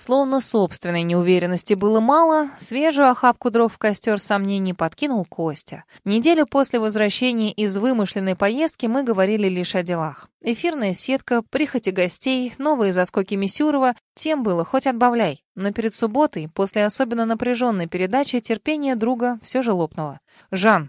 Словно собственной неуверенности было мало, свежую охапку дров в костер сомнений подкинул Костя. Неделю после возвращения из вымышленной поездки мы говорили лишь о делах. Эфирная сетка, прихоти гостей, новые заскоки Мисюрова — тем было, хоть отбавляй. Но перед субботой, после особенно напряженной передачи, терпение друга все же лопнуло. «Жан!»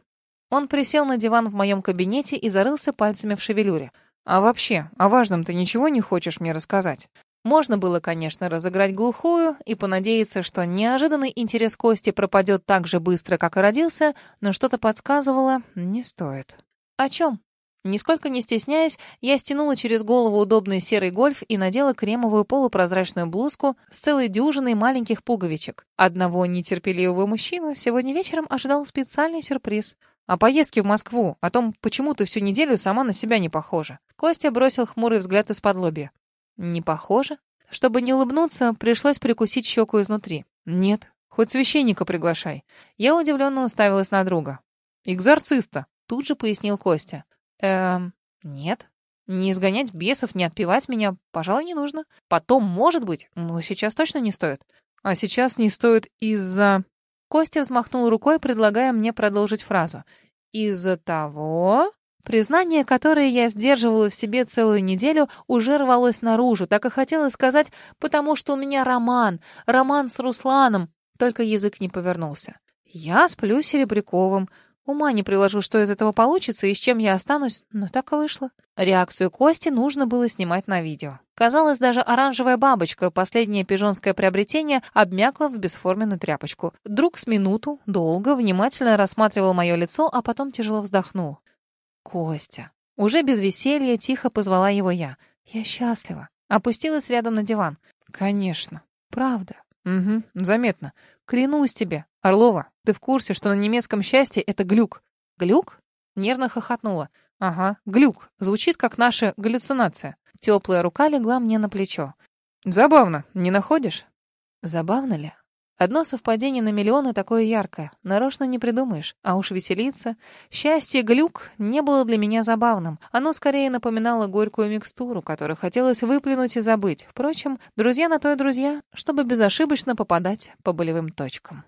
Он присел на диван в моем кабинете и зарылся пальцами в шевелюре. «А вообще, о важном ты ничего не хочешь мне рассказать?» Можно было, конечно, разыграть глухую и понадеяться, что неожиданный интерес Кости пропадет так же быстро, как и родился, но что-то подсказывало — не стоит. «О чем?» Нисколько не стесняясь, я стянула через голову удобный серый гольф и надела кремовую полупрозрачную блузку с целой дюжиной маленьких пуговичек. Одного нетерпеливого мужчину сегодня вечером ожидал специальный сюрприз. О поездке в Москву, о том, почему ты всю неделю сама на себя не похожа. Костя бросил хмурый взгляд из-под лобья. Не похоже. Чтобы не улыбнуться, пришлось прикусить щеку изнутри. Нет, хоть священника приглашай. Я удивленно уставилась на друга. Экзорциста, тут же пояснил Костя. Эм, нет. Не изгонять бесов, не отпевать меня, пожалуй, не нужно. Потом, может быть, но сейчас точно не стоит. А сейчас не стоит из-за... Костя взмахнул рукой, предлагая мне продолжить фразу. «Из-за того...» Признание, которое я сдерживала в себе целую неделю, уже рвалось наружу. Так и хотела сказать, потому что у меня роман, роман с Русланом. Только язык не повернулся. Я сплю Серебряковым. Ума не приложу, что из этого получится и с чем я останусь, но так и вышло. Реакцию Кости нужно было снимать на видео. Казалось, даже оранжевая бабочка, последнее пижонское приобретение, обмякла в бесформенную тряпочку. Друг с минуту, долго, внимательно рассматривал мое лицо, а потом тяжело вздохнул. Костя. Уже без веселья тихо позвала его я. Я счастлива. Опустилась рядом на диван. Конечно. Правда. Угу, заметно. Клянусь тебе. Орлова, ты в курсе, что на немецком счастье это глюк? Глюк? Нервно хохотнула. Ага, глюк. Звучит как наша галлюцинация. Теплая рука легла мне на плечо. Забавно, не находишь? Забавно ли? Одно совпадение на миллионы такое яркое. Нарочно не придумаешь. А уж веселиться. Счастье глюк не было для меня забавным. Оно скорее напоминало горькую микстуру, которую хотелось выплюнуть и забыть. Впрочем, друзья на то и друзья, чтобы безошибочно попадать по болевым точкам.